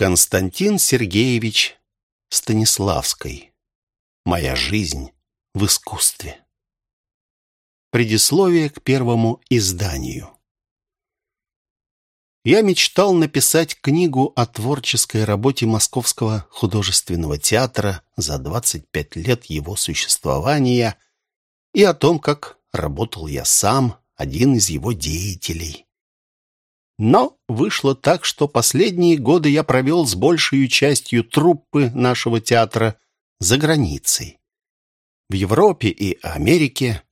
Константин Сергеевич Станиславский. Моя жизнь в искусстве. Предисловие к первому изданию. Я мечтал написать книгу о творческой работе Московского художественного театра за 25 лет его существования и о том, как работал я сам, один из его деятелей. Но вышло так, что последние годы я провел с большей частью труппы нашего театра за границей. В Европе и Америке.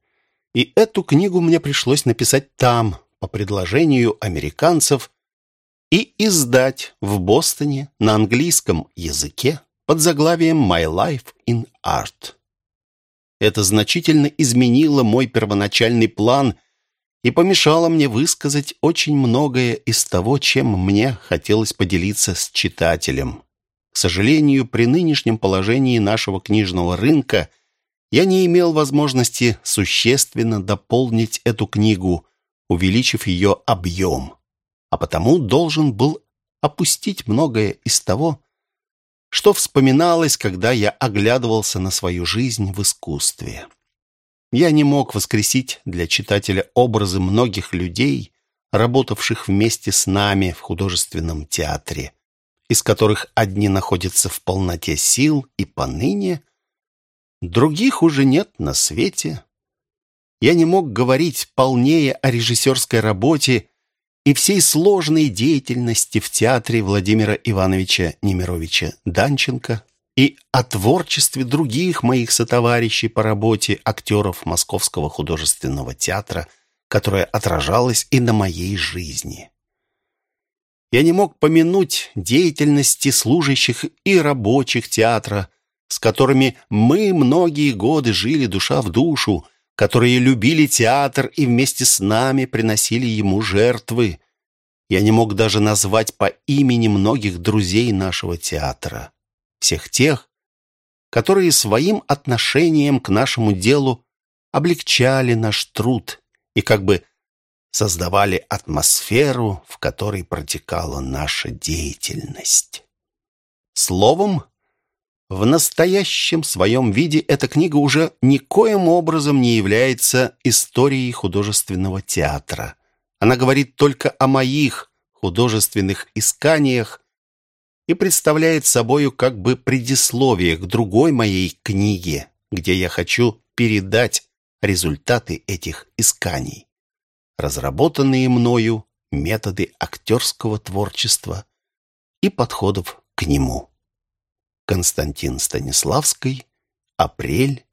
И эту книгу мне пришлось написать там, по предложению американцев, и издать в Бостоне на английском языке под заглавием «My Life in Art». Это значительно изменило мой первоначальный план – и помешало мне высказать очень многое из того, чем мне хотелось поделиться с читателем. К сожалению, при нынешнем положении нашего книжного рынка я не имел возможности существенно дополнить эту книгу, увеличив ее объем, а потому должен был опустить многое из того, что вспоминалось, когда я оглядывался на свою жизнь в искусстве. Я не мог воскресить для читателя образы многих людей, работавших вместе с нами в художественном театре, из которых одни находятся в полноте сил и поныне, других уже нет на свете. Я не мог говорить полнее о режиссерской работе и всей сложной деятельности в театре Владимира Ивановича Немировича Данченко, и о творчестве других моих сотоварищей по работе актеров Московского художественного театра, которое отражалось и на моей жизни. Я не мог помянуть деятельности служащих и рабочих театра, с которыми мы многие годы жили душа в душу, которые любили театр и вместе с нами приносили ему жертвы. Я не мог даже назвать по имени многих друзей нашего театра всех тех, которые своим отношением к нашему делу облегчали наш труд и как бы создавали атмосферу, в которой протекала наша деятельность. Словом, в настоящем своем виде эта книга уже никоим образом не является историей художественного театра. Она говорит только о моих художественных исканиях и представляет собою как бы предисловие к другой моей книге, где я хочу передать результаты этих исканий, разработанные мною методы актерского творчества и подходов к нему. Константин Станиславский, апрель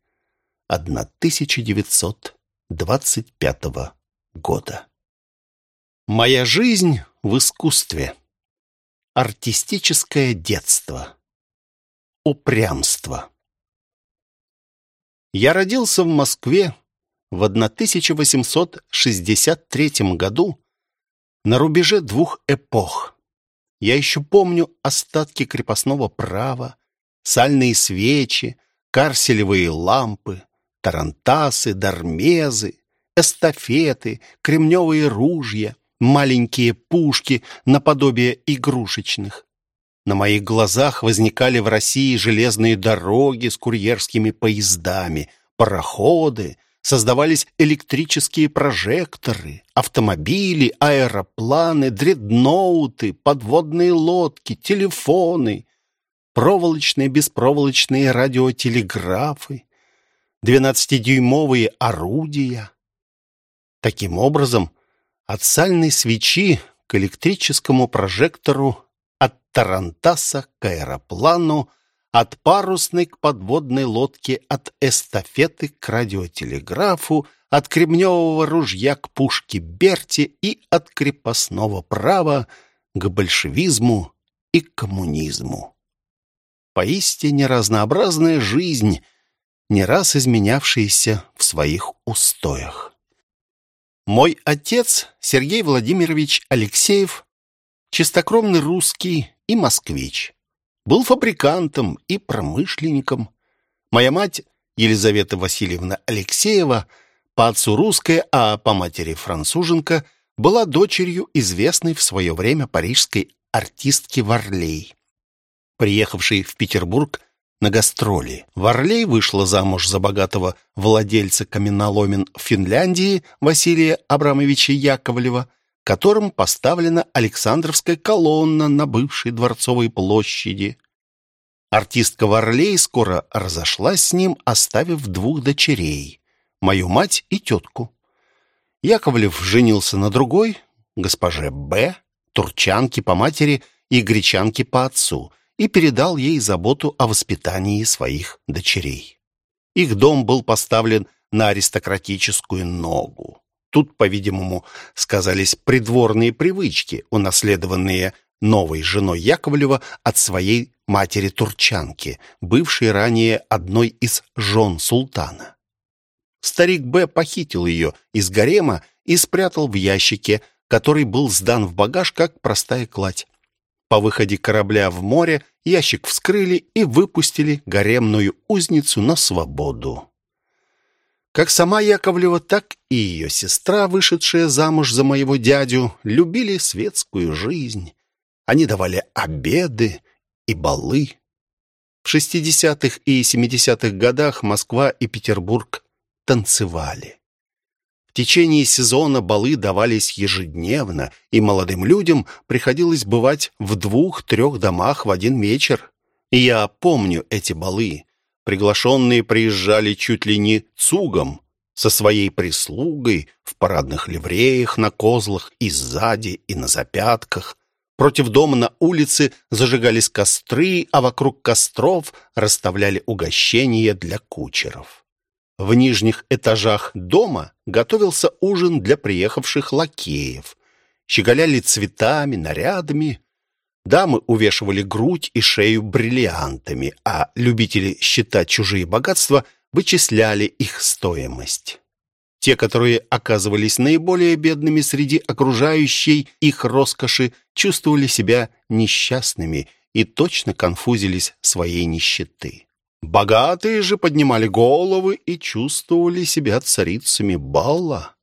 1925 года. Моя жизнь в искусстве. Артистическое детство. Упрямство. Я родился в Москве в 1863 году на рубеже двух эпох. Я еще помню остатки крепостного права, сальные свечи, карселевые лампы, тарантасы, дармезы, эстафеты, кремневые ружья — маленькие пушки наподобие игрушечных. На моих глазах возникали в России железные дороги с курьерскими поездами, пароходы, создавались электрические прожекторы, автомобили, аэропланы, дредноуты, подводные лодки, телефоны, проволочные, беспроволочные радиотелеграфы, двенадцатидюймовые орудия. Таким образом, от сальной свечи к электрическому прожектору, от тарантаса к аэроплану, от парусной к подводной лодке, от эстафеты к радиотелеграфу, от кремневого ружья к пушке Берти и от крепостного права к большевизму и коммунизму. Поистине разнообразная жизнь, не раз изменявшаяся в своих устоях. Мой отец, Сергей Владимирович Алексеев, чистокровный русский и москвич. Был фабрикантом и промышленником. Моя мать, Елизавета Васильевна Алексеева, по отцу русская, а по матери француженка, была дочерью известной в свое время парижской артистки Варлей, приехавший в Петербург на гастроли. Варлей вышла замуж за богатого владельца каменоломен в Финляндии Василия Абрамовича Яковлева, которым поставлена Александровская колонна на бывшей Дворцовой площади. Артистка Варлей скоро разошлась с ним, оставив двух дочерей, мою мать и тетку. Яковлев женился на другой, госпоже Б, турчанке по матери и гречанке по отцу, и передал ей заботу о воспитании своих дочерей. Их дом был поставлен на аристократическую ногу. Тут, по-видимому, сказались придворные привычки, унаследованные новой женой Яковлева от своей матери-турчанки, бывшей ранее одной из жен султана. Старик Б. похитил ее из гарема и спрятал в ящике, который был сдан в багаж как простая кладь. По выходе корабля в море ящик вскрыли и выпустили гаремную узницу на свободу. Как сама Яковлева, так и ее сестра, вышедшая замуж за моего дядю, любили светскую жизнь. Они давали обеды и балы. В 60-х и 70-х годах Москва и Петербург танцевали. Течение сезона балы давались ежедневно, и молодым людям приходилось бывать в двух-трех домах в один вечер. И я помню эти балы. Приглашенные приезжали чуть ли не цугом, со своей прислугой, в парадных ливреях, на козлах и сзади, и на запятках. Против дома на улице зажигались костры, а вокруг костров расставляли угощения для кучеров. В нижних этажах дома готовился ужин для приехавших лакеев. Щеголяли цветами, нарядами. Дамы увешивали грудь и шею бриллиантами, а любители считать чужие богатства вычисляли их стоимость. Те, которые оказывались наиболее бедными среди окружающей их роскоши, чувствовали себя несчастными и точно конфузились своей нищеты. Богатые же поднимали головы и чувствовали себя царицами балла.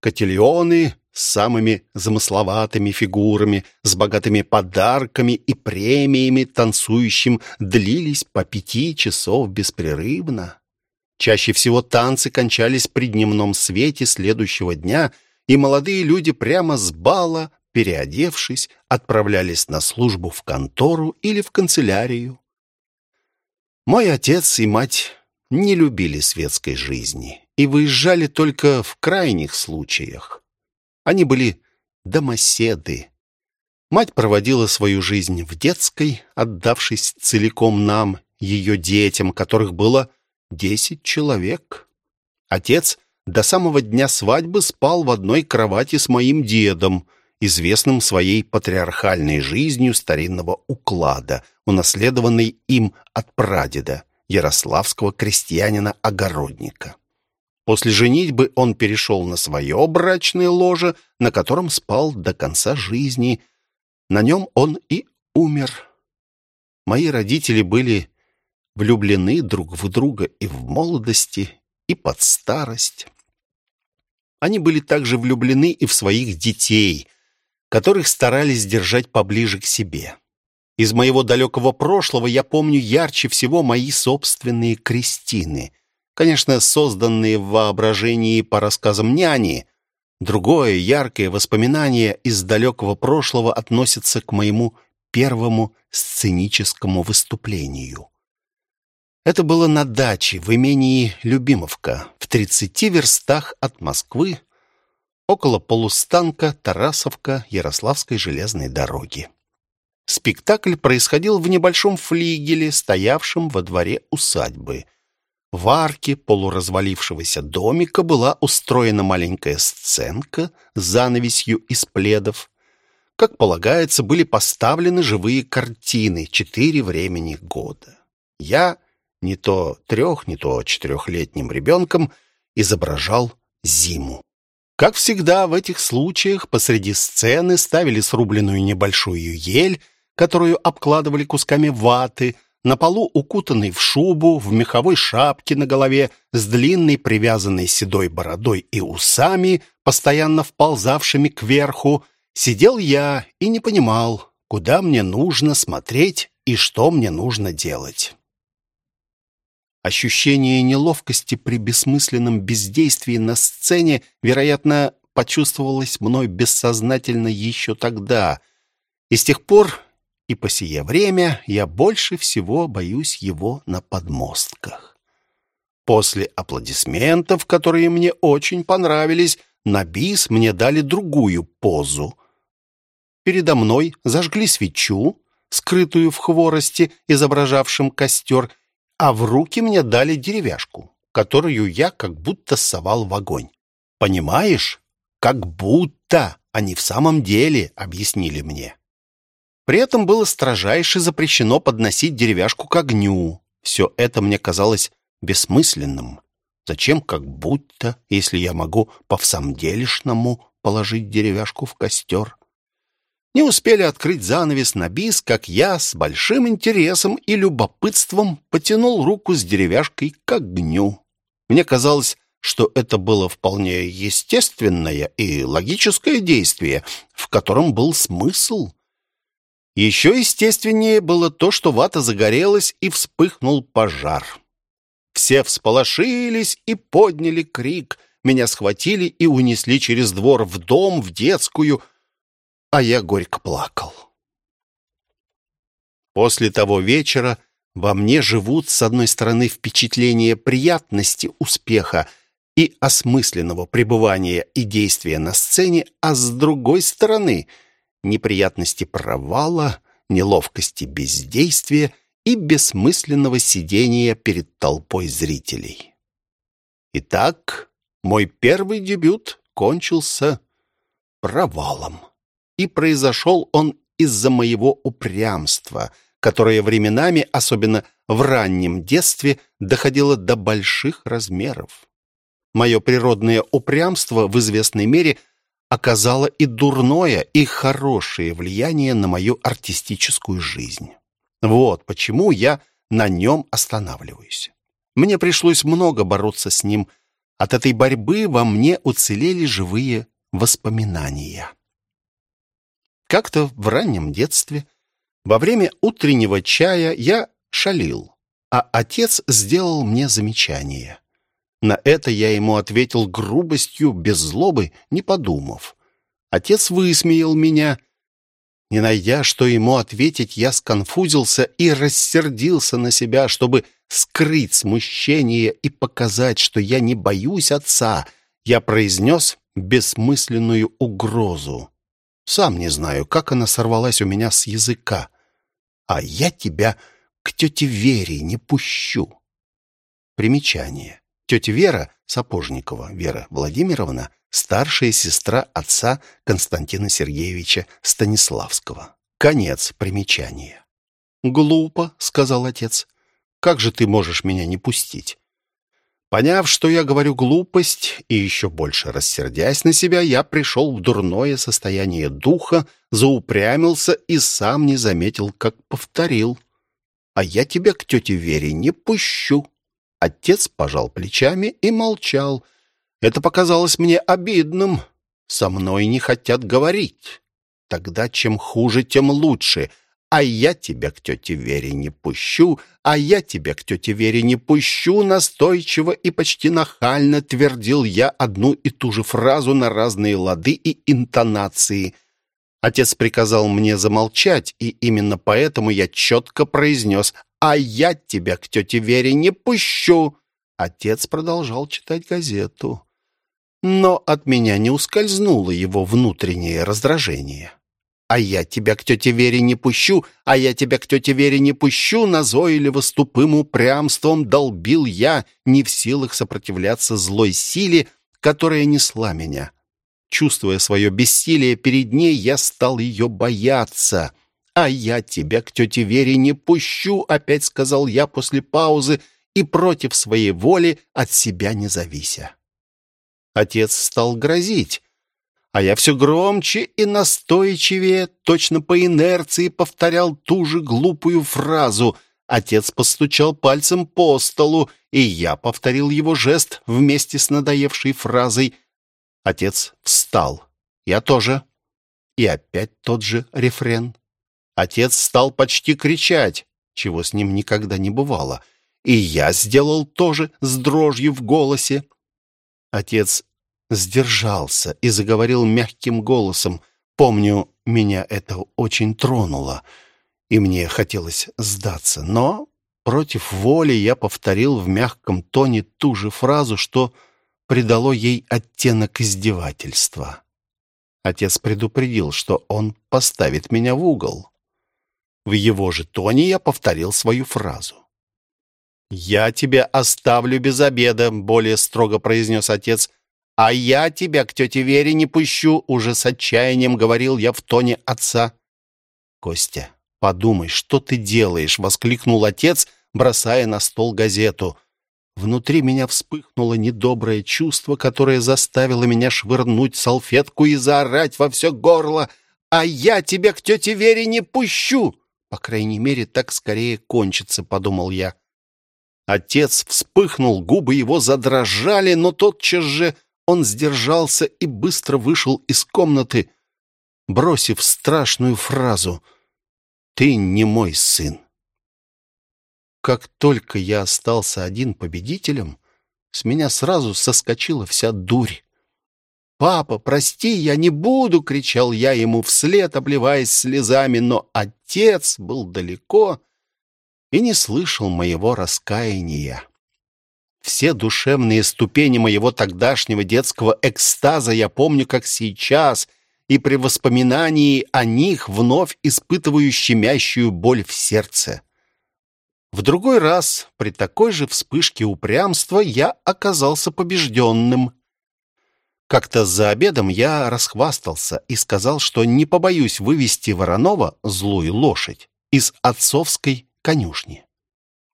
Котельоны с самыми замысловатыми фигурами, с богатыми подарками и премиями танцующим длились по пяти часов беспрерывно. Чаще всего танцы кончались при дневном свете следующего дня, и молодые люди прямо с бала, переодевшись, отправлялись на службу в контору или в канцелярию. Мой отец и мать не любили светской жизни и выезжали только в крайних случаях. Они были домоседы. Мать проводила свою жизнь в детской, отдавшись целиком нам, ее детям, которых было десять человек. Отец до самого дня свадьбы спал в одной кровати с моим дедом — известным своей патриархальной жизнью старинного уклада, унаследованной им от прадеда, ярославского крестьянина-огородника. После женитьбы он перешел на свое брачное ложе, на котором спал до конца жизни. На нем он и умер. Мои родители были влюблены друг в друга и в молодости, и под старость. Они были также влюблены и в своих детей, которых старались держать поближе к себе. Из моего далекого прошлого я помню ярче всего мои собственные крестины. Конечно, созданные в воображении по рассказам няни. Другое яркое воспоминание из далекого прошлого относится к моему первому сценическому выступлению. Это было на даче в имении Любимовка, в 30 верстах от Москвы, около полустанка Тарасовка Ярославской железной дороги. Спектакль происходил в небольшом флигеле, стоявшем во дворе усадьбы. В арке полуразвалившегося домика была устроена маленькая сценка с занавесью из пледов. Как полагается, были поставлены живые картины четыре времени года. Я, не то трех, не то четырехлетним ребенком, изображал зиму. Как всегда в этих случаях посреди сцены ставили срубленную небольшую ель, которую обкладывали кусками ваты, на полу укутанный в шубу, в меховой шапке на голове, с длинной привязанной седой бородой и усами, постоянно вползавшими кверху, сидел я и не понимал, куда мне нужно смотреть и что мне нужно делать. Ощущение неловкости при бессмысленном бездействии на сцене, вероятно, почувствовалось мной бессознательно еще тогда. И с тех пор и по сие время я больше всего боюсь его на подмостках. После аплодисментов, которые мне очень понравились, на бис мне дали другую позу. Передо мной зажгли свечу, скрытую в хворосте, изображавшем костер, а в руки мне дали деревяшку, которую я как будто совал в огонь. Понимаешь? Как будто, а не в самом деле, объяснили мне. При этом было строжайше запрещено подносить деревяшку к огню. Все это мне казалось бессмысленным. Зачем как будто, если я могу по-всамделишному положить деревяшку в костер? Не успели открыть занавес на бис, как я с большим интересом и любопытством потянул руку с деревяшкой к огню. Мне казалось, что это было вполне естественное и логическое действие, в котором был смысл. Еще естественнее было то, что вата загорелась и вспыхнул пожар. Все всполошились и подняли крик. Меня схватили и унесли через двор в дом, в детскую, а я горько плакал. После того вечера во мне живут, с одной стороны, впечатления приятности успеха и осмысленного пребывания и действия на сцене, а с другой стороны — неприятности провала, неловкости бездействия и бессмысленного сидения перед толпой зрителей. Итак, мой первый дебют кончился провалом. И произошел он из-за моего упрямства, которое временами, особенно в раннем детстве, доходило до больших размеров. Мое природное упрямство в известной мере оказало и дурное, и хорошее влияние на мою артистическую жизнь. Вот почему я на нем останавливаюсь. Мне пришлось много бороться с ним. От этой борьбы во мне уцелели живые воспоминания. Как-то в раннем детстве, во время утреннего чая, я шалил, а отец сделал мне замечание. На это я ему ответил грубостью, без злобы, не подумав. Отец высмеял меня. Не найдя, что ему ответить, я сконфузился и рассердился на себя, чтобы скрыть смущение и показать, что я не боюсь отца. Я произнес бессмысленную угрозу. Сам не знаю, как она сорвалась у меня с языка. А я тебя к тете Вере не пущу. Примечание. Тетя Вера Сапожникова, Вера Владимировна, старшая сестра отца Константина Сергеевича Станиславского. Конец примечания. «Глупо», — сказал отец. «Как же ты можешь меня не пустить?» Поняв, что я говорю глупость, и еще больше рассердясь на себя, я пришел в дурное состояние духа, заупрямился и сам не заметил, как повторил. «А я тебя к тете Вере не пущу». Отец пожал плечами и молчал. Это показалось мне обидным. Со мной не хотят говорить. Тогда чем хуже, тем лучше. А я тебя к тете Вере не пущу, а я тебя к тете Вере не пущу, настойчиво и почти нахально твердил я одну и ту же фразу на разные лады и интонации. Отец приказал мне замолчать, и именно поэтому я четко произнес а я тебя к тете Вере не пущу!» Отец продолжал читать газету. Но от меня не ускользнуло его внутреннее раздражение. «А я тебя к тете Вере не пущу, а я тебя к тете Вере не пущу!» Назойливо с тупым упрямством долбил я, не в силах сопротивляться злой силе, которая несла меня. Чувствуя свое бессилие перед ней, я стал ее бояться — «А я тебя к тете Вере не пущу», — опять сказал я после паузы и против своей воли от себя не завися. Отец стал грозить, а я все громче и настойчивее, точно по инерции повторял ту же глупую фразу. Отец постучал пальцем по столу, и я повторил его жест вместе с надоевшей фразой. Отец встал. Я тоже. И опять тот же рефрен. Отец стал почти кричать, чего с ним никогда не бывало. И я сделал тоже с дрожью в голосе. Отец сдержался и заговорил мягким голосом. Помню, меня это очень тронуло, и мне хотелось сдаться. Но против воли я повторил в мягком тоне ту же фразу, что придало ей оттенок издевательства. Отец предупредил, что он поставит меня в угол. В его же тоне я повторил свою фразу. «Я тебя оставлю без обеда», — более строго произнес отец. «А я тебя к тете Вере не пущу», — уже с отчаянием говорил я в тоне отца. «Костя, подумай, что ты делаешь?» — воскликнул отец, бросая на стол газету. Внутри меня вспыхнуло недоброе чувство, которое заставило меня швырнуть салфетку и заорать во все горло. «А я тебя к тете Вере не пущу!» По крайней мере, так скорее кончится, подумал я. Отец вспыхнул, губы его задрожали, но тотчас же он сдержался и быстро вышел из комнаты, бросив страшную фразу «Ты не мой сын». Как только я остался один победителем, с меня сразу соскочила вся дурь. «Папа, прости, я не буду!» — кричал я ему вслед, обливаясь слезами, но отец был далеко и не слышал моего раскаяния. Все душевные ступени моего тогдашнего детского экстаза я помню как сейчас, и при воспоминании о них вновь испытываю щемящую боль в сердце. В другой раз, при такой же вспышке упрямства, я оказался побежденным. Как-то за обедом я расхвастался и сказал, что не побоюсь вывести Воронова, злую лошадь, из отцовской конюшни.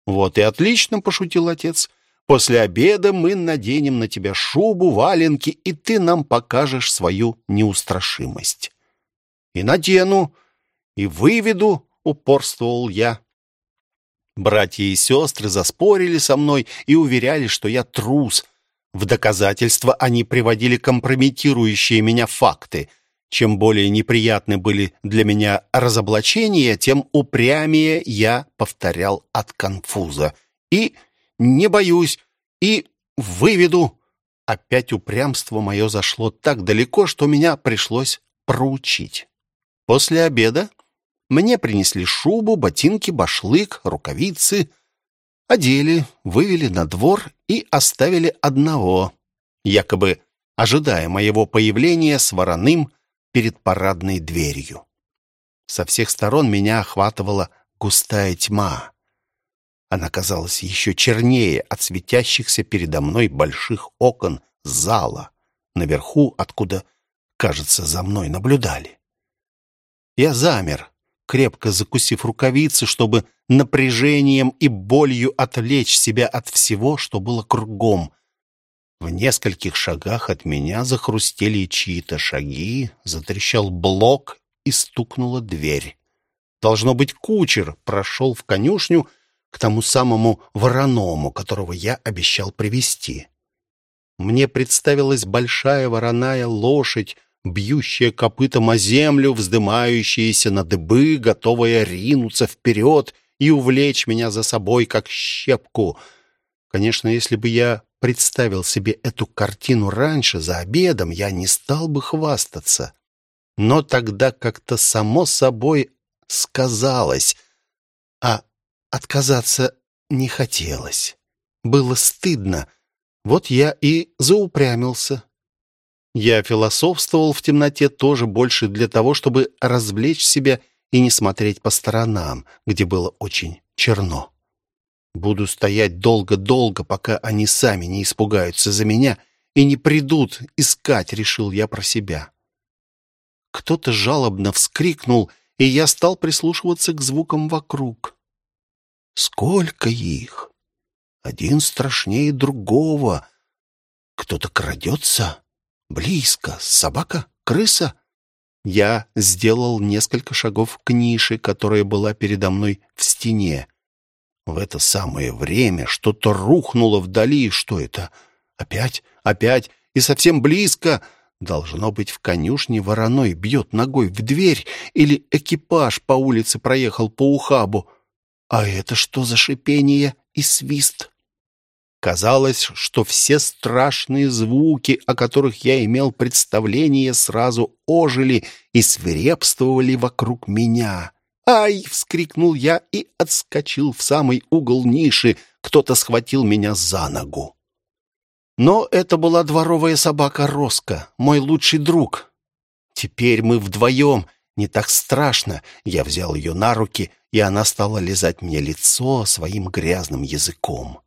«Вот и отлично», — пошутил отец. «После обеда мы наденем на тебя шубу, валенки, и ты нам покажешь свою неустрашимость». «И надену, и выведу», — упорствовал я. Братья и сестры заспорили со мной и уверяли, что я трус — в доказательство они приводили компрометирующие меня факты. Чем более неприятны были для меня разоблачения, тем упрямее я повторял от конфуза. И не боюсь, и выведу. Опять упрямство мое зашло так далеко, что меня пришлось проучить. После обеда мне принесли шубу, ботинки, башлык, рукавицы — Одели, вывели на двор и оставили одного, якобы ожидая моего появления с вороным перед парадной дверью. Со всех сторон меня охватывала густая тьма. Она казалась еще чернее от светящихся передо мной больших окон зала, наверху, откуда, кажется, за мной наблюдали. Я замер, крепко закусив рукавицы, чтобы напряжением и болью отвлечь себя от всего, что было кругом. В нескольких шагах от меня захрустели чьи-то шаги, затрещал блок и стукнула дверь. Должно быть, кучер прошел в конюшню к тому самому вороному, которого я обещал привести. Мне представилась большая вороная лошадь, бьющая копытом о землю, вздымающаяся на дыбы, готовая ринуться вперед и увлечь меня за собой, как щепку. Конечно, если бы я представил себе эту картину раньше, за обедом, я не стал бы хвастаться. Но тогда как-то само собой сказалось, а отказаться не хотелось. Было стыдно. Вот я и заупрямился. Я философствовал в темноте тоже больше для того, чтобы развлечь себя и не смотреть по сторонам, где было очень черно. Буду стоять долго-долго, пока они сами не испугаются за меня и не придут искать, решил я про себя. Кто-то жалобно вскрикнул, и я стал прислушиваться к звукам вокруг. Сколько их! Один страшнее другого. Кто-то крадется? Близко. Собака? Крыса? Я сделал несколько шагов к нише, которая была передо мной в стене. В это самое время что-то рухнуло вдали. Что это? Опять? Опять? И совсем близко? Должно быть, в конюшне вороной бьет ногой в дверь или экипаж по улице проехал по ухабу. А это что за шипение и свист? Казалось, что все страшные звуки, о которых я имел представление, сразу ожили и свирепствовали вокруг меня. «Ай!» — вскрикнул я и отскочил в самый угол ниши. Кто-то схватил меня за ногу. Но это была дворовая собака Роско, мой лучший друг. Теперь мы вдвоем, не так страшно. Я взял ее на руки, и она стала лизать мне лицо своим грязным языком.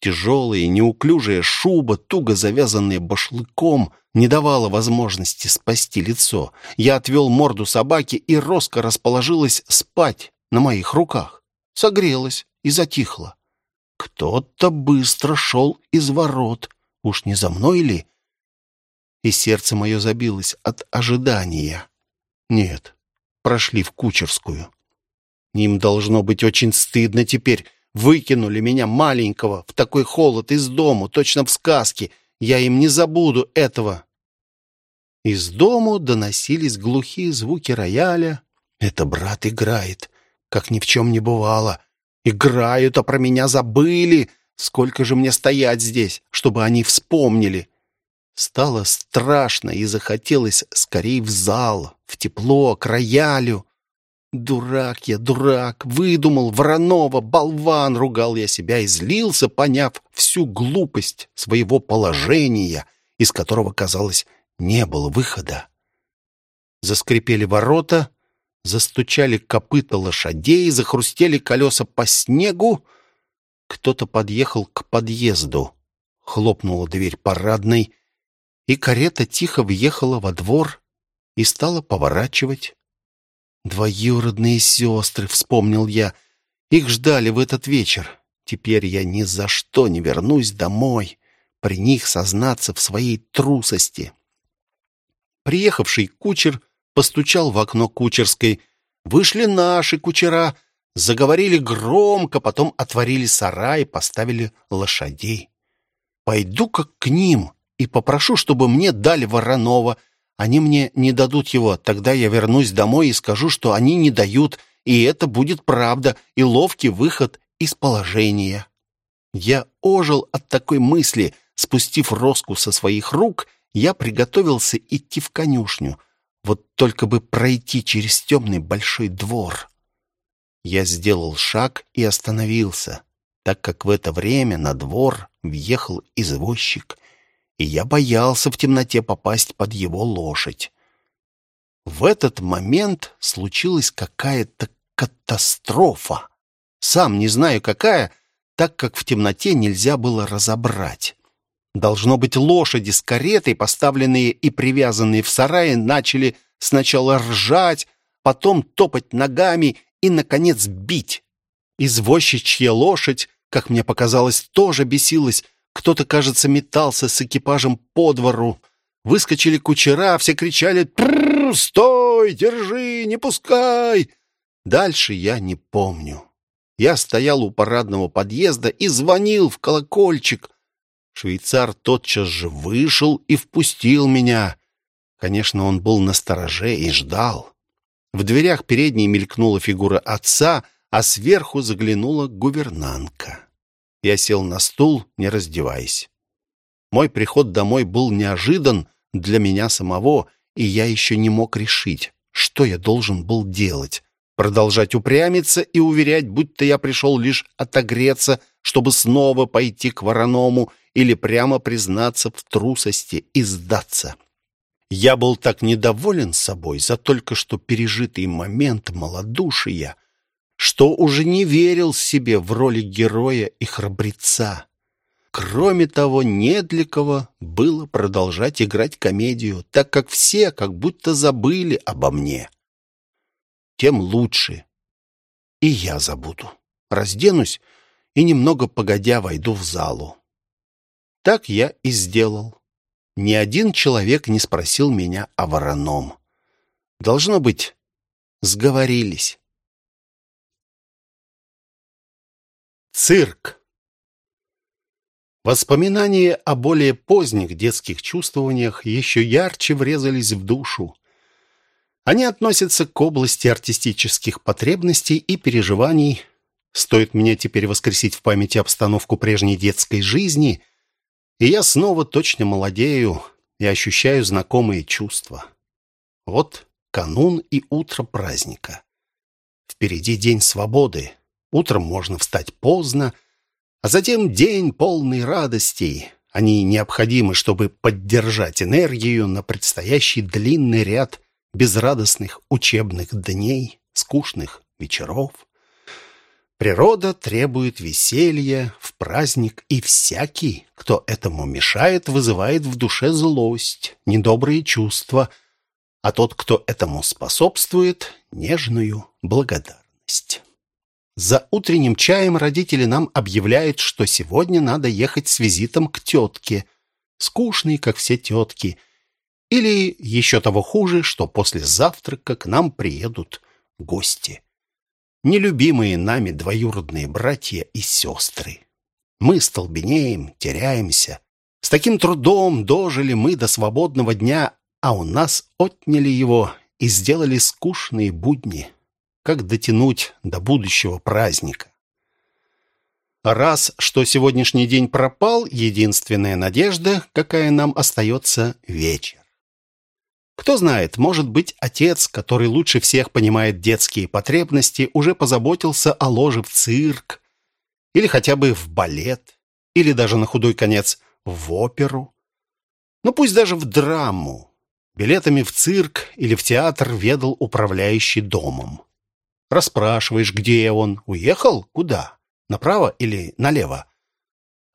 Тяжелая, неуклюжая шуба, туго завязанная башлыком, не давала возможности спасти лицо. Я отвел морду собаки, и Роско расположилась спать на моих руках. Согрелась и затихла. Кто-то быстро шел из ворот. Уж не за мной ли? И сердце мое забилось от ожидания. Нет, прошли в Кучерскую. Им должно быть очень стыдно теперь. Выкинули меня маленького в такой холод из дому, точно в сказке. Я им не забуду этого. Из дому доносились глухие звуки рояля. Это брат играет, как ни в чем не бывало. Играют, а про меня забыли. Сколько же мне стоять здесь, чтобы они вспомнили? Стало страшно и захотелось скорее в зал, в тепло, к роялю. Дурак я, дурак, выдумал Воронова, болван, ругал я себя и злился, поняв всю глупость своего положения, из которого, казалось, не было выхода. Заскрипели ворота, застучали копыта лошадей, захрустели колеса по снегу. Кто-то подъехал к подъезду. Хлопнула дверь парадной, и карета тихо въехала во двор и стала поворачивать. «Двоюродные сестры», — вспомнил я. «Их ждали в этот вечер. Теперь я ни за что не вернусь домой, при них сознаться в своей трусости». Приехавший кучер постучал в окно кучерской. Вышли наши кучера, заговорили громко, потом отворили сарай, поставили лошадей. Пойду-ка к ним и попрошу, чтобы мне дали Воронова. Они мне не дадут его, тогда я вернусь домой и скажу, что они не дают, и это будет правда и ловкий выход из положения. Я ожил от такой мысли, спустив роску со своих рук, я приготовился идти в конюшню — вот только бы пройти через темный большой двор. Я сделал шаг и остановился, так как в это время на двор въехал извозчик, и я боялся в темноте попасть под его лошадь. В этот момент случилась какая-то катастрофа. Сам не знаю какая, так как в темноте нельзя было разобрать. Должно быть, лошади с каретой, поставленные и привязанные в сарае, начали сначала ржать, потом топать ногами и, наконец, бить. Извозчичья лошадь, как мне показалось, тоже бесилась. Кто-то, кажется, метался с экипажем по двору. Выскочили кучера, все кричали «Стой! Держи! Не пускай!» Дальше я не помню. Я стоял у парадного подъезда и звонил в колокольчик. Швейцар тотчас же вышел и впустил меня. Конечно, он был на стороже и ждал. В дверях передней мелькнула фигура отца, а сверху заглянула гувернантка. Я сел на стул, не раздеваясь. Мой приход домой был неожидан для меня самого, и я еще не мог решить, что я должен был делать. Продолжать упрямиться и уверять, будто я пришел лишь отогреться, чтобы снова пойти к Вороному или прямо признаться в трусости и сдаться. Я был так недоволен собой за только что пережитый момент малодушия, что уже не верил себе в роли героя и храбреца. Кроме того, не для кого было продолжать играть комедию, так как все как будто забыли обо мне. Тем лучше. И я забуду. Разденусь и немного погодя войду в залу. Так я и сделал. Ни один человек не спросил меня о вороном. Должно быть, сговорились. Цирк. Воспоминания о более поздних детских чувствованиях еще ярче врезались в душу. Они относятся к области артистических потребностей и переживаний. Стоит мне теперь воскресить в памяти обстановку прежней детской жизни, и я снова точно молодею и ощущаю знакомые чувства. Вот канун и утро праздника. Впереди день свободы. Утром можно встать поздно, а затем день полный радостей. Они необходимы, чтобы поддержать энергию на предстоящий длинный ряд безрадостных учебных дней, скучных вечеров. Природа требует веселья в праздник, и всякий, кто этому мешает, вызывает в душе злость, недобрые чувства, а тот, кто этому способствует, нежную благодарность. За утренним чаем родители нам объявляют, что сегодня надо ехать с визитом к тетке. Скучный, как все тетки. Или еще того хуже, что после завтрака к нам приедут гости. Нелюбимые нами двоюродные братья и сестры. Мы столбенеем, теряемся. С таким трудом дожили мы до свободного дня, а у нас отняли его и сделали скучные будни как дотянуть до будущего праздника. Раз, что сегодняшний день пропал, единственная надежда, какая нам остается, вечер. Кто знает, может быть, отец, который лучше всех понимает детские потребности, уже позаботился о ложе в цирк, или хотя бы в балет, или даже на худой конец в оперу. Ну пусть даже в драму. Билетами в цирк или в театр ведал управляющий домом. Расспрашиваешь, где он. Уехал? Куда? Направо или налево?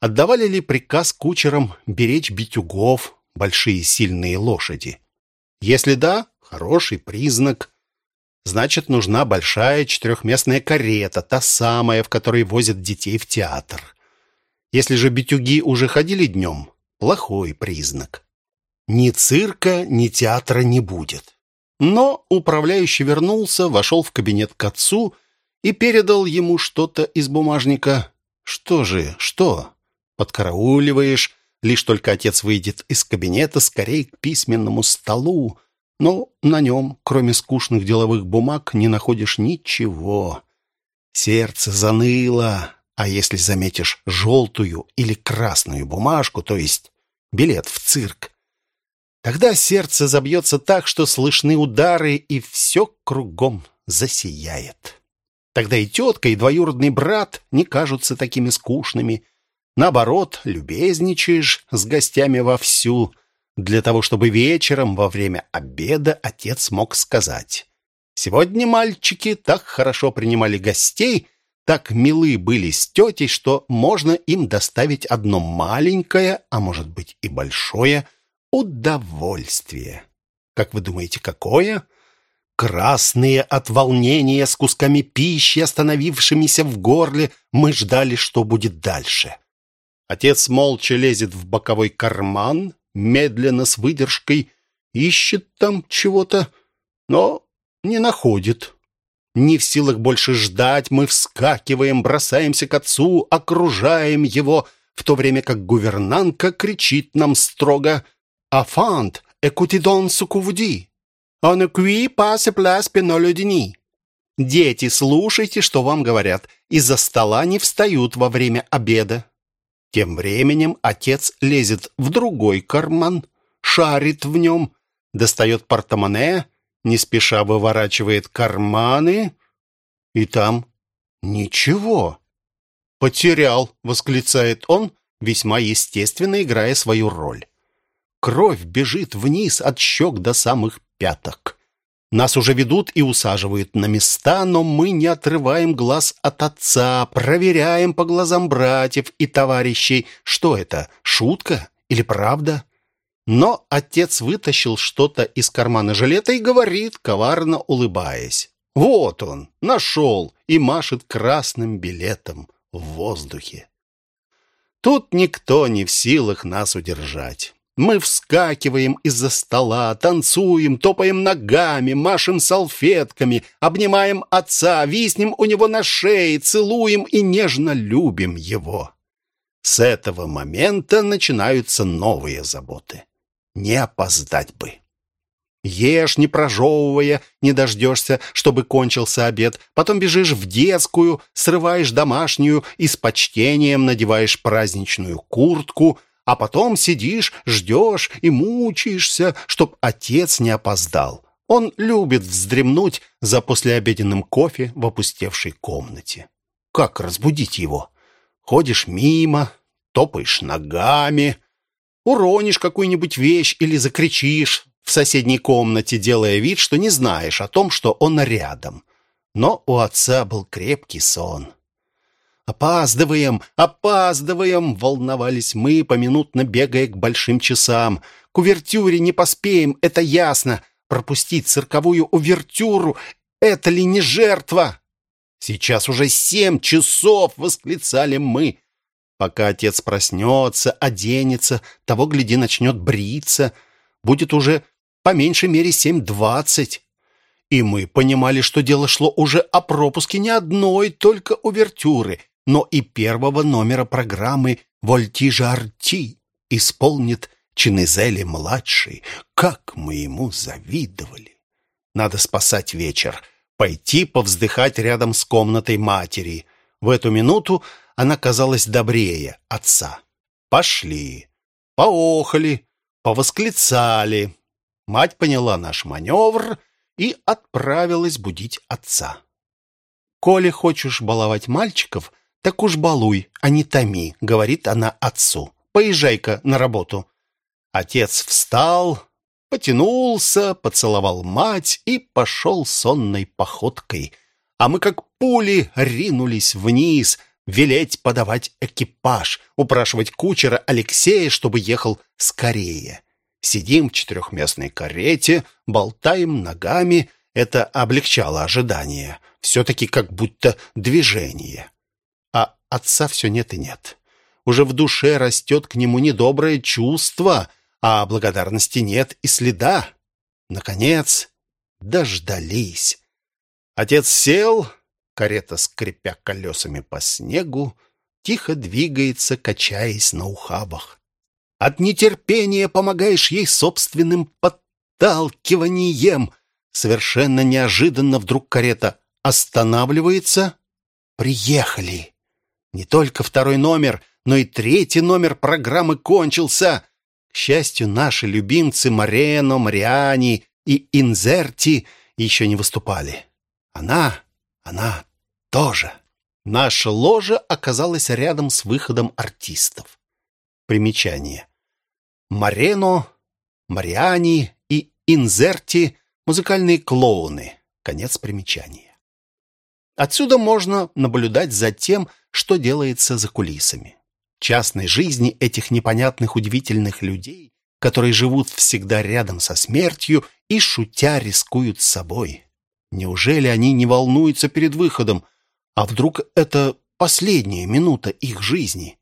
Отдавали ли приказ кучерам беречь битюгов, большие сильные лошади? Если да, хороший признак. Значит, нужна большая четырехместная карета, та самая, в которой возят детей в театр. Если же битюги уже ходили днем, плохой признак. Ни цирка, ни театра не будет. Но управляющий вернулся, вошел в кабинет к отцу и передал ему что-то из бумажника. «Что же, что?» «Подкарауливаешь, лишь только отец выйдет из кабинета, скорее к письменному столу, но на нем, кроме скучных деловых бумаг, не находишь ничего. Сердце заныло, а если заметишь желтую или красную бумажку, то есть билет в цирк, Тогда сердце забьется так, что слышны удары, и все кругом засияет. Тогда и тетка, и двоюродный брат не кажутся такими скучными. Наоборот, любезничаешь с гостями вовсю, для того, чтобы вечером во время обеда отец мог сказать «Сегодня мальчики так хорошо принимали гостей», так милы были с тетей, что можно им доставить одно маленькое, а может быть и большое, удовольствие. Как вы думаете, какое? Красные от волнения с кусками пищи, остановившимися в горле, мы ждали, что будет дальше. Отец молча лезет в боковой карман, медленно, с выдержкой, ищет там чего-то, но не находит. Не в силах больше ждать, мы вскакиваем, бросаемся к отцу, окружаем его, в то время как гувернантка кричит нам строго — Афант, dit. On ne cuit pas se place Дети, слушайте, что вам говорят. Из-за стола не встают во время обеда. Тем временем отец лезет в другой карман, шарит в нем, достает портмоне, не спеша выворачивает карманы, и там ничего. «Потерял», — восклицает он, весьма естественно играя свою роль. Кровь бежит вниз от щек до самых пяток. Нас уже ведут и усаживают на места, но мы не отрываем глаз от отца, проверяем по глазам братьев и товарищей, что это, шутка или правда. Но отец вытащил что-то из кармана жилета и говорит, коварно улыбаясь. Вот он, нашел, и машет красным билетом в воздухе. Тут никто не в силах нас удержать. Мы вскакиваем из-за стола, танцуем, топаем ногами, машем салфетками, обнимаем отца, виснем у него на шее, целуем и нежно любим его. С этого момента начинаются новые заботы. Не опоздать бы. Ешь, не прожевывая, не дождешься, чтобы кончился обед. Потом бежишь в детскую, срываешь домашнюю и с почтением надеваешь праздничную куртку, а потом сидишь, ждешь и мучаешься, чтоб отец не опоздал. Он любит вздремнуть за послеобеденным кофе в опустевшей комнате. Как разбудить его? Ходишь мимо, топаешь ногами, уронишь какую-нибудь вещь или закричишь в соседней комнате, делая вид, что не знаешь о том, что он рядом. Но у отца был крепкий сон. «Опаздываем! Опаздываем!» — волновались мы, поминутно бегая к большим часам. «К увертюре не поспеем, это ясно. Пропустить цирковую увертюру — это ли не жертва?» «Сейчас уже семь часов!» — восклицали мы. Пока отец проснется, оденется, того, гляди, начнет бриться, будет уже по меньшей мере семь двадцать. И мы понимали, что дело шло уже о пропуске не одной только увертюры, но и первого номера программы «Вольтижа Арти» исполнит Чинезели-младший. Как мы ему завидовали! Надо спасать вечер, пойти повздыхать рядом с комнатой матери. В эту минуту она казалась добрее отца. Пошли, поохали, повосклицали. Мать поняла наш маневр и отправилась будить отца. «Коли хочешь баловать мальчиков, так уж балуй, а не томи», — говорит она отцу. «Поезжай-ка на работу». Отец встал, потянулся, поцеловал мать и пошел сонной походкой. А мы, как пули, ринулись вниз, велеть подавать экипаж, упрашивать кучера Алексея, чтобы ехал скорее. Сидим в четырехместной карете, болтаем ногами. Это облегчало ожидание. Все-таки как будто движение. Отца все нет и нет. Уже в душе растет к нему недоброе чувство, а благодарности нет и следа. Наконец, дождались. Отец сел, Карета, скрипя колесами по снегу, тихо двигается, качаясь на ухабах. От нетерпения помогаешь ей собственным подталкиванием. Совершенно неожиданно вдруг карета останавливается. Приехали. Не только второй номер, но и третий номер программы кончился. К счастью, наши любимцы Марено, Мариани и Инзерти еще не выступали. Она, она тоже. Наша ложа оказалась рядом с выходом артистов. Примечание. Марено, Мариани и Инзерти – музыкальные клоуны. Конец примечания. Отсюда можно наблюдать за тем, что делается за кулисами. Частной жизни этих непонятных удивительных людей, которые живут всегда рядом со смертью и, шутя, рискуют собой. Неужели они не волнуются перед выходом – а вдруг это последняя минута их жизни?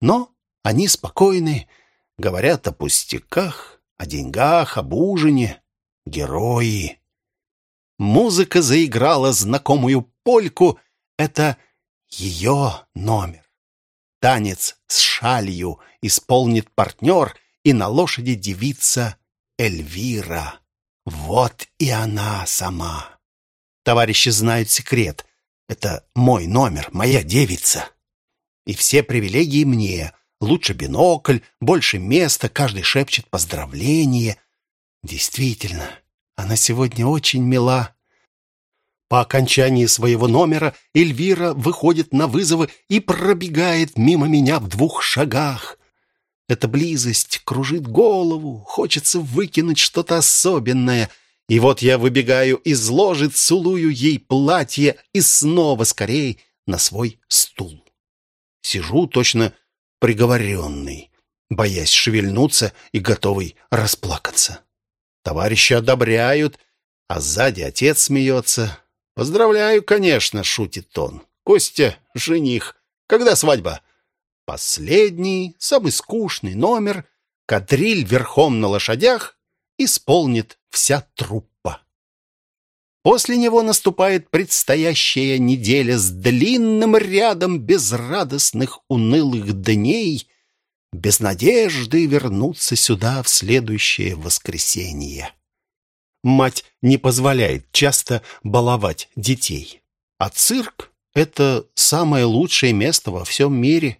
Но они спокойны, говорят о пустяках, о деньгах, об ужине. Герои. Музыка заиграла знакомую польку. Это ее номер. Танец с шалью исполнит партнер, и на лошади девица Эльвира. Вот и она сама. Товарищи знают секрет. Это мой номер, моя девица. И все привилегии мне. Лучше бинокль, больше места, каждый шепчет поздравление. Действительно, она сегодня очень мила. По окончании своего номера Эльвира выходит на вызовы и пробегает мимо меня в двух шагах. Эта близость кружит голову, хочется выкинуть что-то особенное — и вот я выбегаю из ложи, целую ей платье и снова скорей на свой стул. Сижу точно приговоренный, боясь шевельнуться и готовый расплакаться. Товарищи одобряют, а сзади отец смеется. «Поздравляю, конечно», — шутит он. «Костя, жених. Когда свадьба?» Последний, самый скучный номер. Кадриль верхом на лошадях исполнит вся труппа. После него наступает предстоящая неделя с длинным рядом безрадостных унылых дней, без надежды вернуться сюда в следующее воскресенье. Мать не позволяет часто баловать детей. А цирк — это самое лучшее место во всем мире.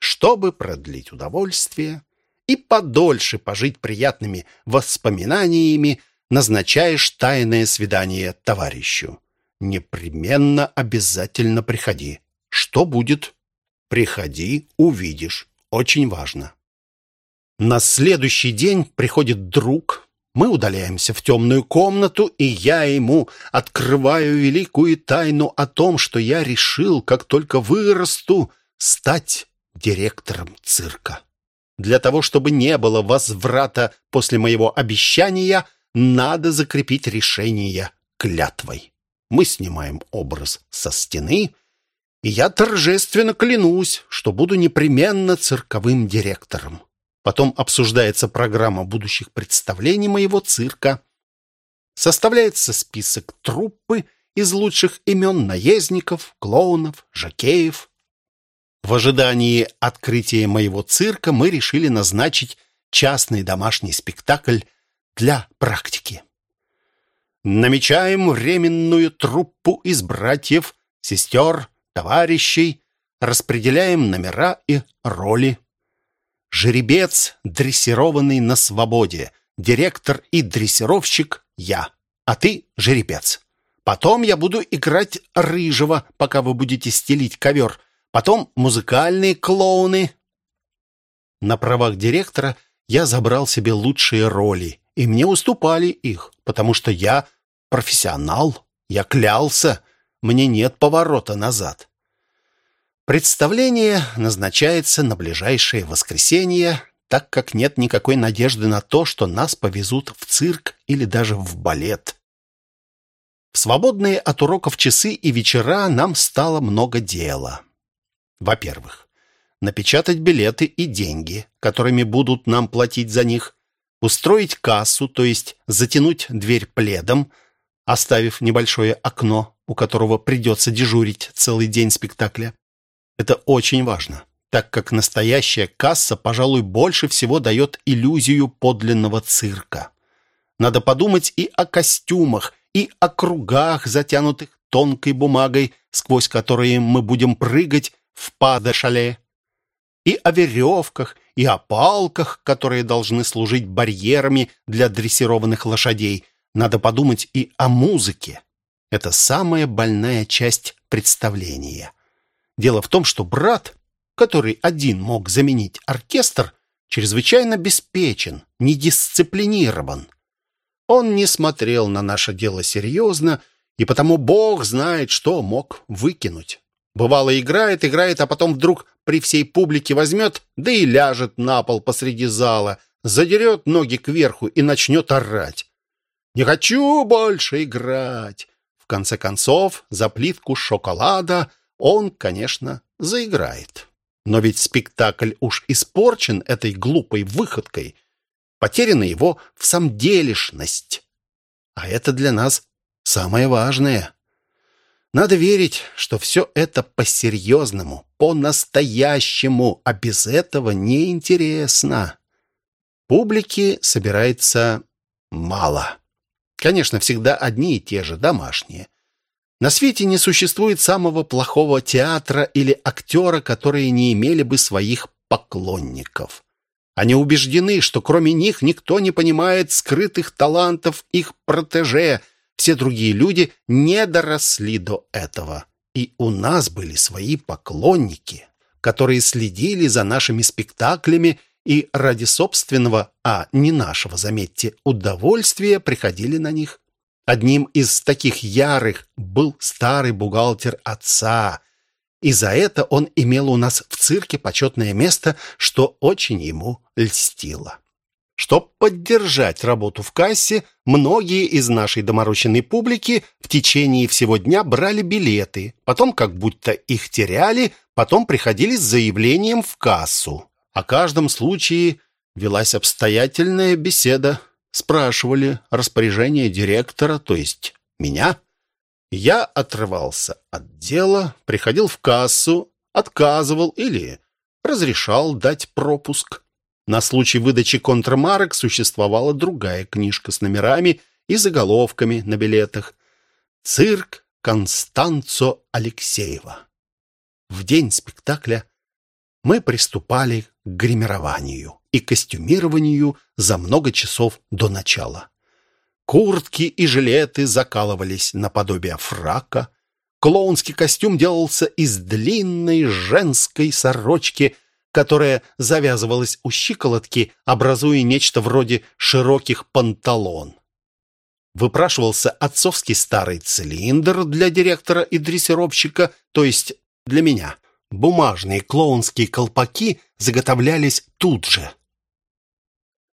Чтобы продлить удовольствие и подольше пожить приятными воспоминаниями, назначаешь тайное свидание товарищу. Непременно обязательно приходи. Что будет? Приходи, увидишь. Очень важно. На следующий день приходит друг. Мы удаляемся в темную комнату, и я ему открываю великую тайну о том, что я решил, как только вырасту, стать директором цирка. Для того, чтобы не было возврата после моего обещания – надо закрепить решение клятвой. Мы снимаем образ со стены, и я торжественно клянусь, что буду непременно цирковым директором. Потом обсуждается программа будущих представлений моего цирка. Составляется список труппы из лучших имен наездников, клоунов, жокеев. В ожидании открытия моего цирка мы решили назначить частный домашний спектакль для практики. Намечаем временную труппу из братьев, сестер, товарищей, распределяем номера и роли. Жеребец, дрессированный на свободе, директор и дрессировщик — я, а ты — жеребец. Потом я буду играть рыжего, пока вы будете стелить ковер. Потом музыкальные клоуны. На правах директора я забрал себе лучшие роли и мне уступали их, потому что я профессионал, я клялся, мне нет поворота назад. Представление назначается на ближайшее воскресенье, так как нет никакой надежды на то, что нас повезут в цирк или даже в балет. В свободные от уроков часы и вечера нам стало много дела. Во-первых, напечатать билеты и деньги, которыми будут нам платить за них, устроить кассу, то есть затянуть дверь пледом, оставив небольшое окно, у которого придется дежурить целый день спектакля. Это очень важно, так как настоящая касса, пожалуй, больше всего дает иллюзию подлинного цирка. Надо подумать и о костюмах, и о кругах, затянутых тонкой бумагой, сквозь которые мы будем прыгать в паде-шале, и о веревках, и о палках, которые должны служить барьерами для дрессированных лошадей. Надо подумать и о музыке. Это самая больная часть представления. Дело в том, что брат, который один мог заменить оркестр, чрезвычайно беспечен, недисциплинирован. Он не смотрел на наше дело серьезно, и потому Бог знает, что мог выкинуть. Бывало, играет, играет, а потом вдруг при всей публике возьмет, да и ляжет на пол посреди зала, задерет ноги кверху и начнет орать. «Не хочу больше играть!» В конце концов, за плитку шоколада он, конечно, заиграет. Но ведь спектакль уж испорчен этой глупой выходкой. Потеряна его в самделишность. А это для нас самое важное. Надо верить, что все это по-серьезному, по-настоящему, а без этого неинтересно. Публики собирается мало. Конечно, всегда одни и те же, домашние. На свете не существует самого плохого театра или актера, которые не имели бы своих поклонников. Они убеждены, что кроме них никто не понимает скрытых талантов их протеже, все другие люди не доросли до этого. И у нас были свои поклонники, которые следили за нашими спектаклями и ради собственного, а не нашего, заметьте, удовольствия приходили на них. Одним из таких ярых был старый бухгалтер отца, и за это он имел у нас в цирке почетное место, что очень ему льстило. Чтобы поддержать работу в кассе, многие из нашей доморощенной публики в течение всего дня брали билеты, потом как будто их теряли, потом приходили с заявлением в кассу. О каждом случае велась обстоятельная беседа. Спрашивали распоряжение директора, то есть меня. Я отрывался от дела, приходил в кассу, отказывал или разрешал дать пропуск. На случай выдачи контрмарок существовала другая книжка с номерами и заголовками на билетах. «Цирк Констанцо Алексеева». В день спектакля мы приступали к гримированию и костюмированию за много часов до начала. Куртки и жилеты закалывались наподобие фрака. Клоунский костюм делался из длинной женской сорочки, которая завязывалась у щиколотки, образуя нечто вроде широких панталон. Выпрашивался отцовский старый цилиндр для директора и дрессировщика, то есть для меня. Бумажные клоунские колпаки заготовлялись тут же.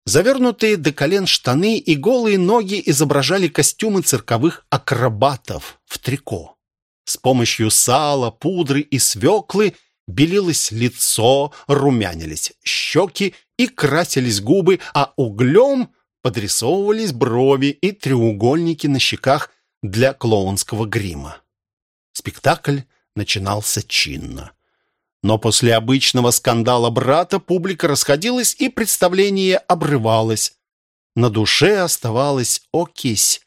Завернутые до колен штаны и голые ноги изображали костюмы цирковых акробатов в трико. С помощью сала, пудры и свеклы белилось лицо, румянились щеки и красились губы, а углем подрисовывались брови и треугольники на щеках для клоунского грима. Спектакль начинался чинно. Но после обычного скандала брата публика расходилась, и представление обрывалось. На душе оставалась окись,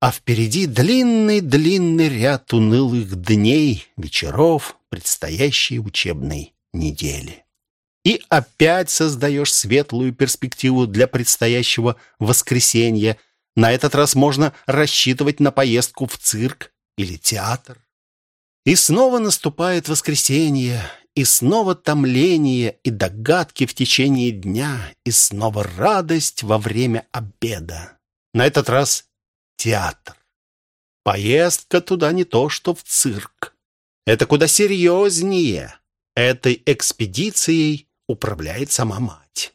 а впереди длинный-длинный ряд унылых дней, вечеров предстоящей учебной недели. И опять создаешь светлую перспективу для предстоящего воскресенья. На этот раз можно рассчитывать на поездку в цирк или театр. И снова наступает воскресенье, и снова томление и догадки в течение дня, и снова радость во время обеда. На этот раз театр. Поездка туда не то, что в цирк. Это куда серьезнее. Этой экспедицией управляет сама мать.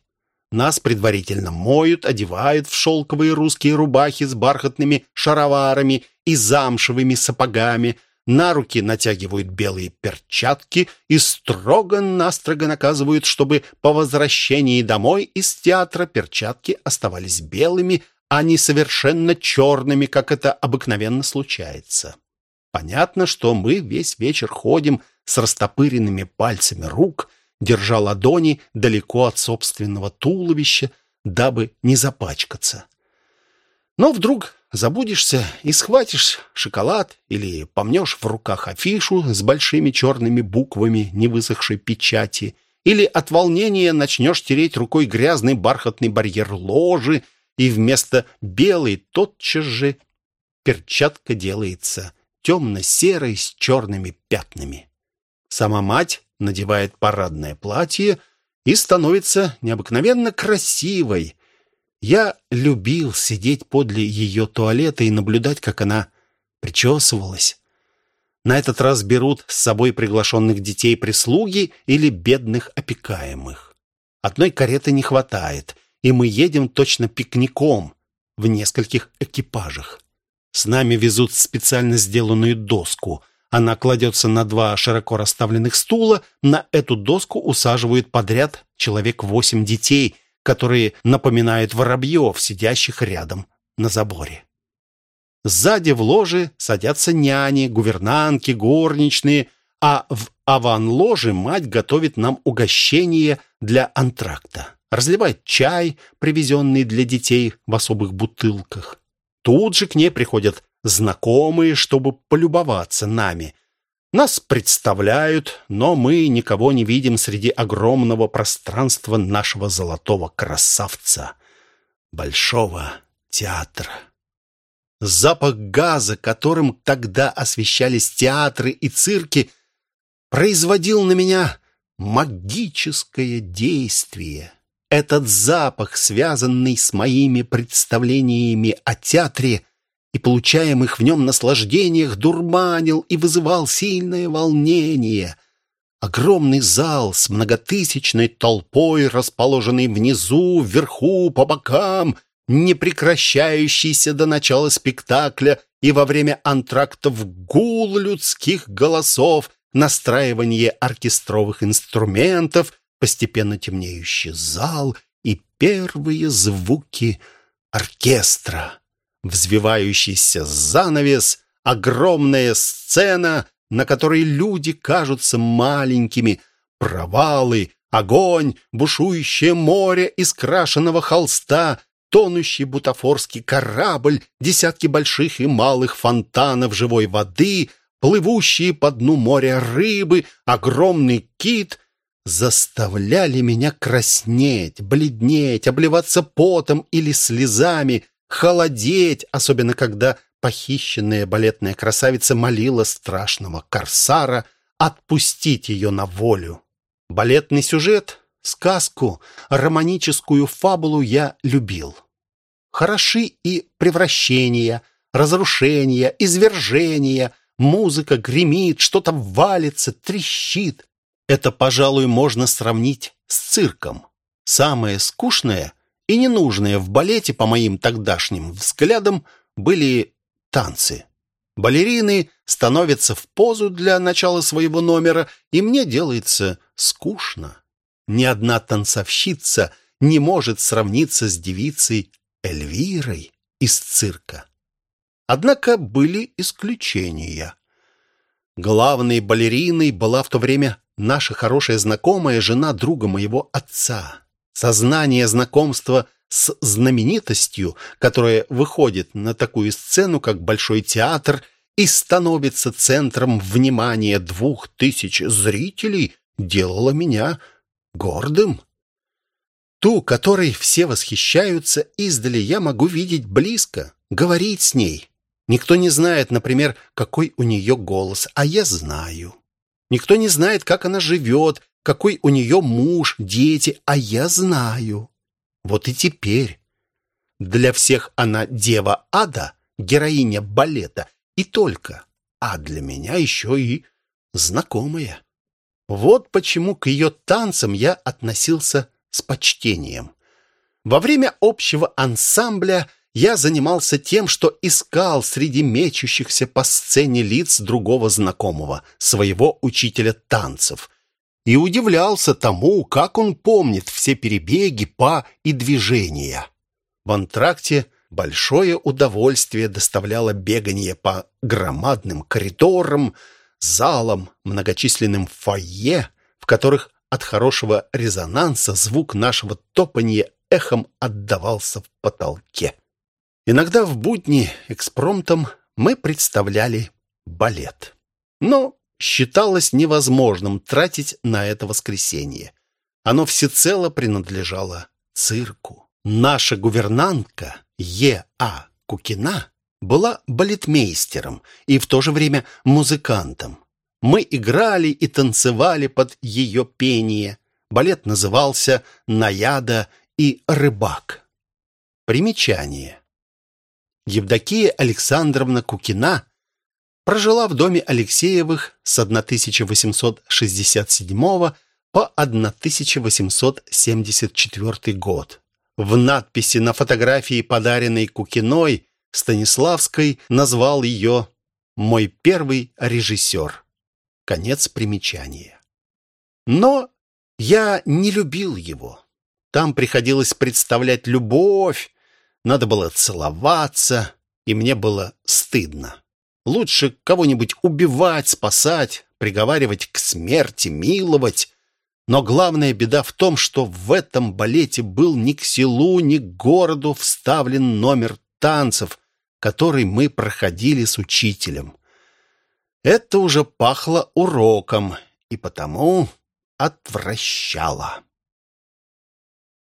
Нас предварительно моют, одевают в шелковые русские рубахи с бархатными шароварами и замшевыми сапогами, на руки натягивают белые перчатки и строго-настрого наказывают, чтобы по возвращении домой из театра перчатки оставались белыми, а не совершенно черными, как это обыкновенно случается. Понятно, что мы весь вечер ходим с растопыренными пальцами рук, держа ладони далеко от собственного туловища, дабы не запачкаться. Но вдруг забудешься и схватишь шоколад или помнешь в руках афишу с большими черными буквами невысохшей печати, или от волнения начнешь тереть рукой грязный бархатный барьер ложи, и вместо белой тотчас же перчатка делается темно-серой с черными пятнами. Сама мать надевает парадное платье и становится необыкновенно красивой, я любил сидеть подле ее туалета и наблюдать, как она причесывалась. На этот раз берут с собой приглашенных детей прислуги или бедных опекаемых. Одной кареты не хватает, и мы едем точно пикником в нескольких экипажах. С нами везут специально сделанную доску. Она кладется на два широко расставленных стула. На эту доску усаживают подряд человек восемь детей – которые напоминают воробьев, сидящих рядом на заборе. Сзади в ложе садятся няни, гувернантки, горничные, а в аван-ложе мать готовит нам угощение для антракта. Разливает чай, привезенный для детей в особых бутылках. Тут же к ней приходят знакомые, чтобы полюбоваться нами – нас представляют, но мы никого не видим среди огромного пространства нашего золотого красавца, Большого театра. Запах газа, которым тогда освещались театры и цирки, производил на меня магическое действие. Этот запах, связанный с моими представлениями о театре, и получаемых в нем наслаждениях дурманил и вызывал сильное волнение. Огромный зал с многотысячной толпой, расположенный внизу, вверху, по бокам, не прекращающийся до начала спектакля и во время антрактов гул людских голосов, настраивание оркестровых инструментов, постепенно темнеющий зал и первые звуки оркестра взвивающийся занавес, огромная сцена, на которой люди кажутся маленькими, провалы, огонь, бушующее море из крашеного холста, тонущий бутафорский корабль, десятки больших и малых фонтанов живой воды, плывущие по дну моря рыбы, огромный кит. Заставляли меня краснеть, бледнеть, обливаться потом или слезами, холодеть, особенно когда похищенная балетная красавица молила страшного корсара отпустить ее на волю. Балетный сюжет, сказку, романическую фабулу я любил. Хороши и превращения, разрушения, извержения, музыка гремит, что-то валится, трещит. Это, пожалуй, можно сравнить с цирком. Самое скучное и ненужное в балете, по моим тогдашним взглядам, были танцы. Балерины становятся в позу для начала своего номера, и мне делается скучно. Ни одна танцовщица не может сравниться с девицей Эльвирой из цирка. Однако были исключения. Главной балериной была в то время наша хорошая знакомая, жена друга моего отца. Сознание знакомства с знаменитостью, которая выходит на такую сцену, как Большой театр, и становится центром внимания двух тысяч зрителей, делало меня гордым. Ту, которой все восхищаются, издали я могу видеть близко, говорить с ней. Никто не знает, например, какой у нее голос, а я знаю. Никто не знает, как она живет, какой у нее муж, дети, а я знаю. Вот и теперь. Для всех она дева ада, героиня балета, и только. А для меня еще и знакомая. Вот почему к ее танцам я относился с почтением. Во время общего ансамбля я занимался тем, что искал среди мечущихся по сцене лиц другого знакомого, своего учителя танцев, и удивлялся тому, как он помнит все перебеги, па и движения. В антракте большое удовольствие доставляло бегание по громадным коридорам, залам, многочисленным фойе, в которых от хорошего резонанса звук нашего топанья эхом отдавался в потолке. Иногда в будни экспромтом мы представляли балет. Но считалось невозможным тратить на это воскресенье. Оно всецело принадлежало цирку. Наша гувернантка Е.А. Кукина была балетмейстером и в то же время музыкантом. Мы играли и танцевали под ее пение. Балет назывался «Наяда и рыбак». Примечание. Евдокия Александровна Кукина прожила в доме Алексеевых с 1867 по 1874 год. В надписи на фотографии, подаренной Кукиной, Станиславской назвал ее «Мой первый режиссер». Конец примечания. Но я не любил его. Там приходилось представлять любовь, надо было целоваться, и мне было стыдно. Лучше кого-нибудь убивать, спасать, приговаривать к смерти, миловать. Но главная беда в том, что в этом балете был ни к селу, ни к городу вставлен номер танцев, который мы проходили с учителем. Это уже пахло уроком и потому отвращало.